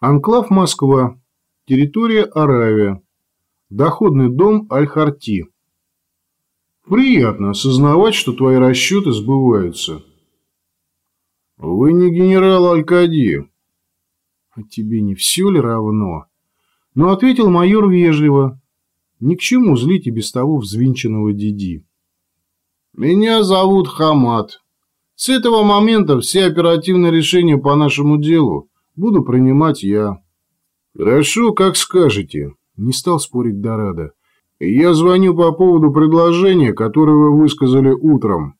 Анклав Москва. Территория Аравия. Доходный дом Аль-Харти. Приятно осознавать, что твои расчеты сбываются. Вы не генерал Аль-Кади. А тебе не все ли равно? Но ответил майор вежливо. Ни к чему злить и без того взвинченного Диди. Меня зовут Хамад. С этого момента все оперативные решения по нашему делу Буду принимать я. Хорошо, как скажете. Не стал спорить Дорадо. Я звоню по поводу предложения, которое вы высказали утром.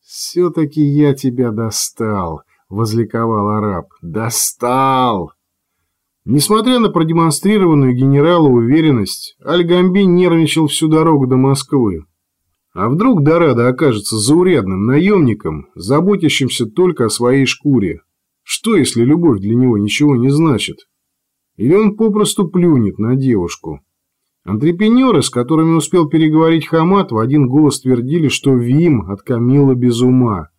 Все-таки я тебя достал, возликовал араб. Достал! Несмотря на продемонстрированную генералу уверенность, Аль-Гамби нервничал всю дорогу до Москвы. А вдруг Дорадо окажется заурядным наемником, заботящимся только о своей шкуре, что, если любовь для него ничего не значит? Или он попросту плюнет на девушку? Антрепенеры, с которыми успел переговорить Хамат, в один голос твердили, что Вим от Камила без ума,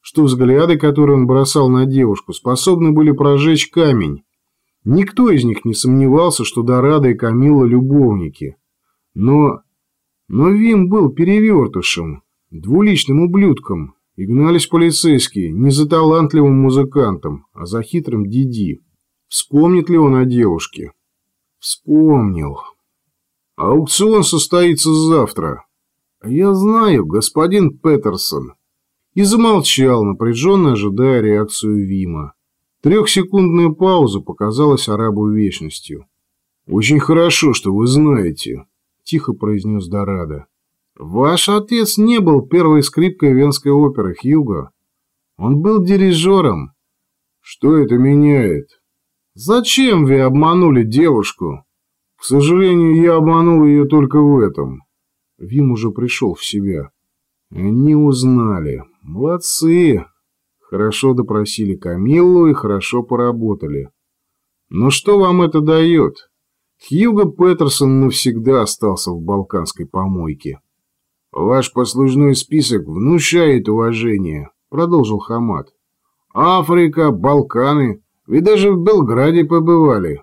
что взгляды, которые он бросал на девушку, способны были прожечь камень. Никто из них не сомневался, что Дорадо и Камила любовники. Но... Но Вим был перевертышем, двуличным ублюдком, и гнались полицейские не за талантливым музыкантом, а за хитрым Диди. Вспомнит ли он о девушке? Вспомнил. Аукцион состоится завтра. Я знаю, господин Петерсон. И замолчал, напряженно ожидая реакцию Вима. Трехсекундная пауза показалась арабу вечностью. «Очень хорошо, что вы знаете», – тихо произнес Дорадо. Ваш отец не был первой скрипкой венской оперы, Хьюго. Он был дирижером. Что это меняет? Зачем вы обманули девушку? К сожалению, я обманул ее только в этом. Вим уже пришел в себя. Они узнали. Молодцы. Хорошо допросили Камиллу и хорошо поработали. Но что вам это дает? Хьюго Петерсон навсегда остался в балканской помойке. «Ваш послужной список внушает уважение», – продолжил Хамат. «Африка, Балканы, вы даже в Белграде побывали.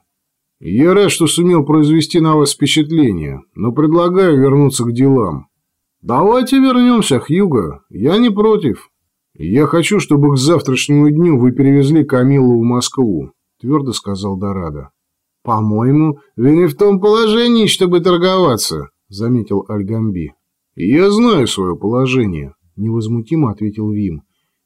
Я рад, что сумел произвести на вас впечатление, но предлагаю вернуться к делам». «Давайте вернемся, Хьюго, я не против». «Я хочу, чтобы к завтрашнему дню вы перевезли Камилу в Москву», – твердо сказал Дорадо. «По-моему, вы не в том положении, чтобы торговаться», – заметил Альгамби. «Я знаю свое положение», – невозмутимо ответил Вим.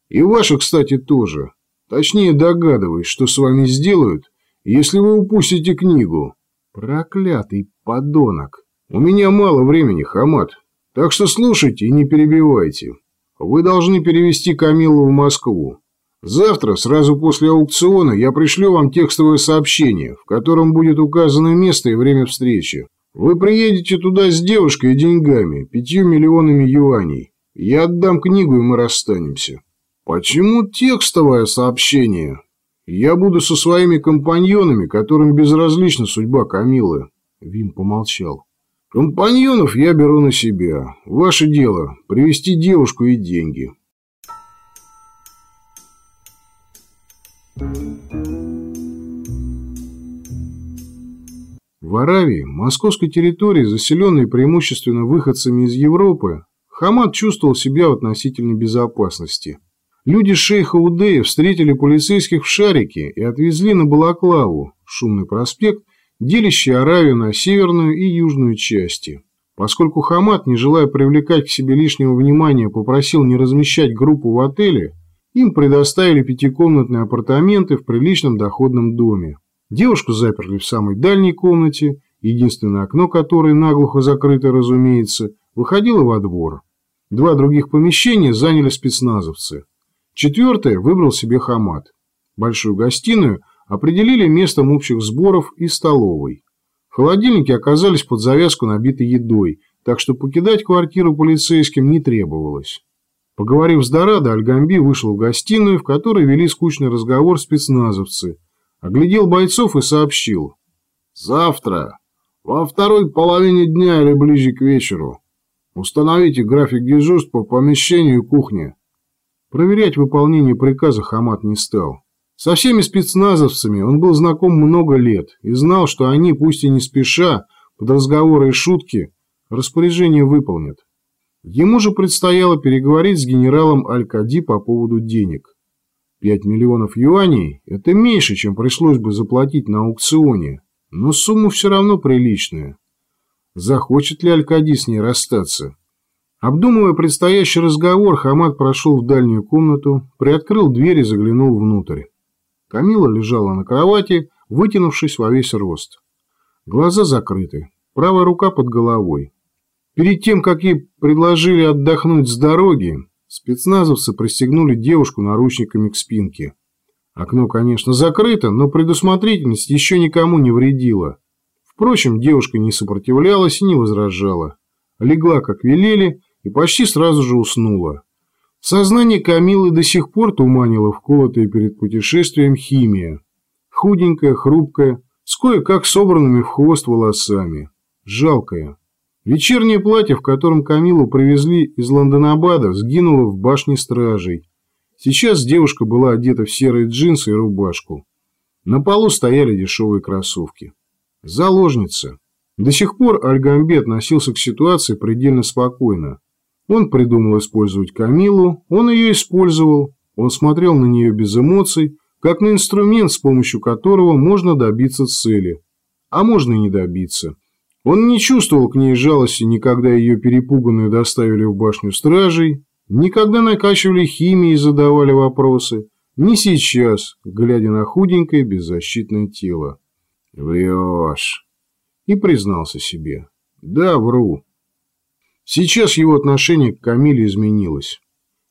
«И ваше, кстати, тоже. Точнее, догадываюсь, что с вами сделают, если вы упустите книгу». «Проклятый подонок! У меня мало времени, Хамат, так что слушайте и не перебивайте. Вы должны перевести Камилу в Москву. Завтра, сразу после аукциона, я пришлю вам текстовое сообщение, в котором будет указано место и время встречи. Вы приедете туда с девушкой и деньгами, пятью миллионами юаней. Я отдам книгу, и мы расстанемся. Почему текстовое сообщение? Я буду со своими компаньонами, которым безразлична судьба Камилы. Вим помолчал. Компаньонов я беру на себя. Ваше дело – привести девушку и деньги. Thank you. В Аравии, московской территории, заселенной преимущественно выходцами из Европы, Хамад чувствовал себя в относительной безопасности. Люди шейха Удея встретили полицейских в Шарике и отвезли на Балаклаву, шумный проспект, делящий Аравию на северную и южную части. Поскольку Хамад, не желая привлекать к себе лишнего внимания, попросил не размещать группу в отеле, им предоставили пятикомнатные апартаменты в приличном доходном доме. Девушку заперли в самой дальней комнате, единственное окно которой, наглухо закрыто, разумеется, выходило во двор. Два других помещения заняли спецназовцы. Четвертое выбрал себе Хамат. Большую гостиную определили местом общих сборов и столовой. Холодильники оказались под завязку набиты едой, так что покидать квартиру полицейским не требовалось. Поговорив с Дорадо, Альгамби вышел в гостиную, в которой вели скучный разговор спецназовцы – Оглядел бойцов и сообщил. «Завтра, во второй половине дня или ближе к вечеру, установите график дежурств по помещению и кухне». Проверять выполнение приказа Хамат не стал. Со всеми спецназовцами он был знаком много лет и знал, что они, пусть и не спеша, под разговоры и шутки, распоряжение выполнят. Ему же предстояло переговорить с генералом Аль-Кади по поводу денег. 5 миллионов юаней – это меньше, чем пришлось бы заплатить на аукционе, но сумма все равно приличная. Захочет ли Аль-Кади с ней расстаться? Обдумывая предстоящий разговор, Хамад прошел в дальнюю комнату, приоткрыл дверь и заглянул внутрь. Камила лежала на кровати, вытянувшись во весь рост. Глаза закрыты, правая рука под головой. Перед тем, как ей предложили отдохнуть с дороги, спецназовцы пристегнули девушку наручниками к спинке. Окно, конечно, закрыто, но предусмотрительность еще никому не вредила. Впрочем, девушка не сопротивлялась и не возражала. Легла, как велели, и почти сразу же уснула. Сознание Камилы до сих пор туманило вколотая перед путешествием химия. Худенькая, хрупкая, с кое-как собранными в хвост волосами. Жалкая. Вечернее платье, в котором Камилу привезли из Лондонабада, сгинуло в башне стражей. Сейчас девушка была одета в серые джинсы и рубашку. На полу стояли дешевые кроссовки. Заложница. До сих пор Альгамбе относился к ситуации предельно спокойно. Он придумал использовать Камилу, он ее использовал, он смотрел на нее без эмоций, как на инструмент, с помощью которого можно добиться цели. А можно и не добиться. Он не чувствовал к ней жалости, никогда ее перепуганную доставили в башню стражей, никогда накачивали химией и задавали вопросы, ни сейчас, глядя на худенькое беззащитное тело. «Врешь!» И признался себе. «Да, вру». Сейчас его отношение к Камиле изменилось.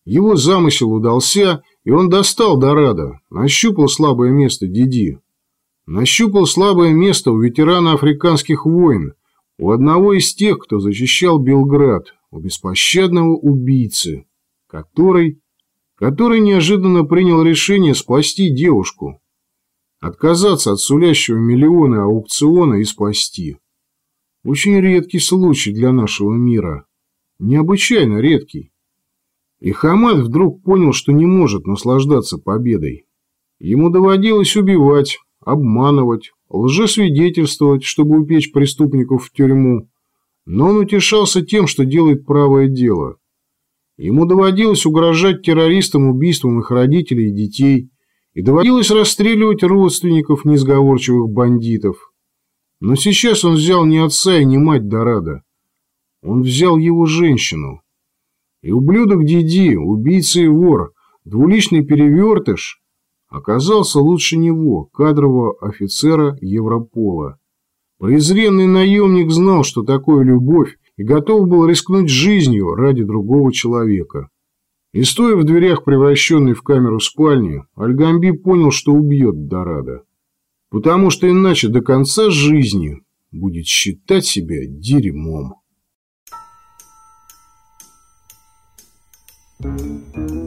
Его замысел удался, и он достал Дорадо, нащупал слабое место Диди. Нащупал слабое место у ветерана африканских войн, у одного из тех, кто защищал Белград, у беспощадного убийцы, который, который неожиданно принял решение спасти девушку, отказаться от сулящего миллионы аукциона и спасти. Очень редкий случай для нашего мира. Необычайно редкий. И Хамад вдруг понял, что не может наслаждаться победой. Ему доводилось убивать, обманывать, лжесвидетельствовать, чтобы упечь преступников в тюрьму. Но он утешался тем, что делает правое дело. Ему доводилось угрожать террористам убийством их родителей и детей, и доводилось расстреливать родственников несговорчивых бандитов. Но сейчас он взял не отца и не мать Дорадо. Он взял его женщину. И ублюдок Диди, убийца и вор, двуличный перевертыш, оказался лучше него, кадрового офицера Европола. Презренный наемник знал, что такое любовь, и готов был рискнуть жизнью ради другого человека. И стоя в дверях, превращенной в камеру спальни, Альгамби понял, что убьет Дорадо. Потому что иначе до конца жизни будет считать себя дерьмом. Thank you.